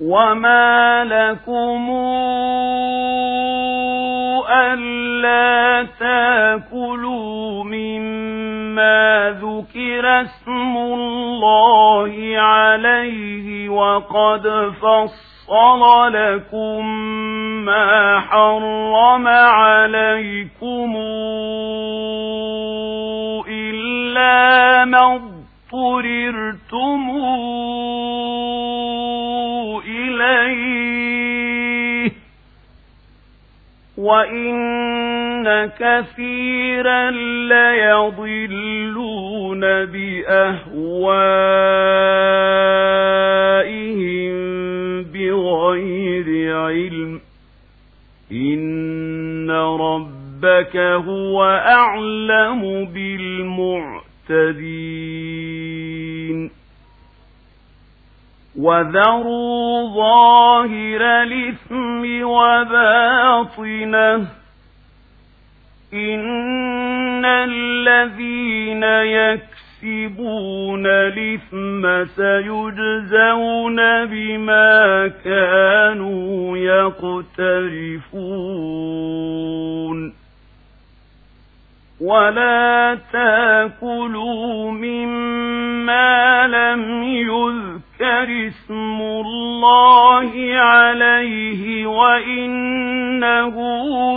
وما لكم ألا تاكلوا مما ذكر اسم الله عليه وقد فصل لكم ما حرم عليكم إلا ما اضطررتم وإن كثيرا ليضلون بأهوائهم بغير علم إن ربك هو أعلم بالمعتدين وذروا ظاهر الإثم وباطنه إن الذين يكسبون الإثم سيجزون بما كانوا يقترفون. ولا تأكلوا مما لم يذكر اسم الله عليه وإنه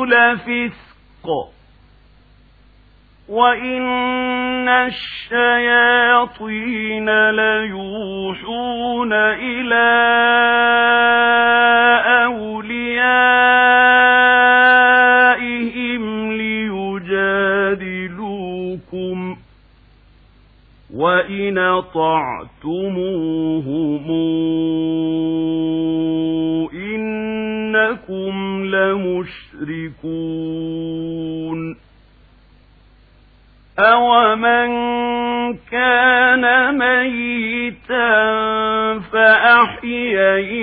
لفسق وإن الشياطين ليوحون إلى وإن طعتموهم إنكم لمشركون أومن كان ميتا فأحييناه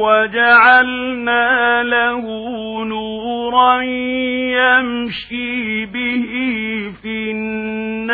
وجعلنا له نورا يمشي به في الناس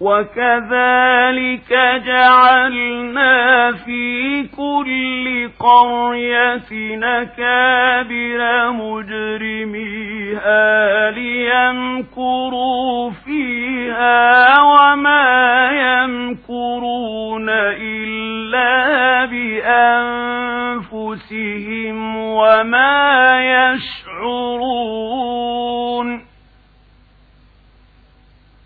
وكذلك جعلنا في كل قرية نكابر مجرميها ليمكروا فيها وما يمكرون إلا بأنفسهم وما يشعرون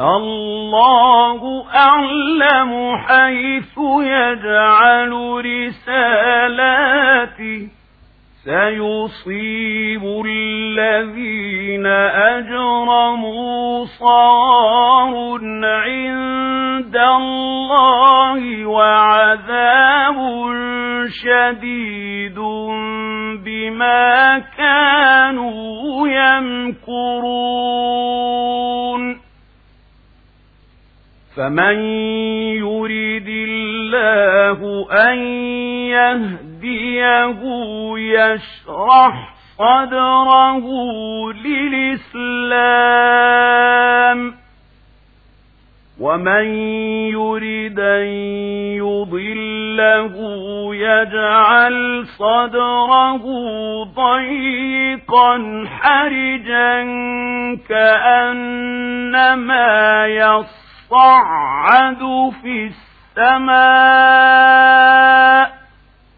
الله أعلم حيث يجعل رسالاته. سيصيب الذين أجرموا صار عند الله وعذاب شديد بما كانوا يمكرون. فمن يريد الله أن يهديه يشرح صدره للإسلام. ومن يريد أن يضله يجعل صدره ضيقا حرجا كأنما يصعد في السماء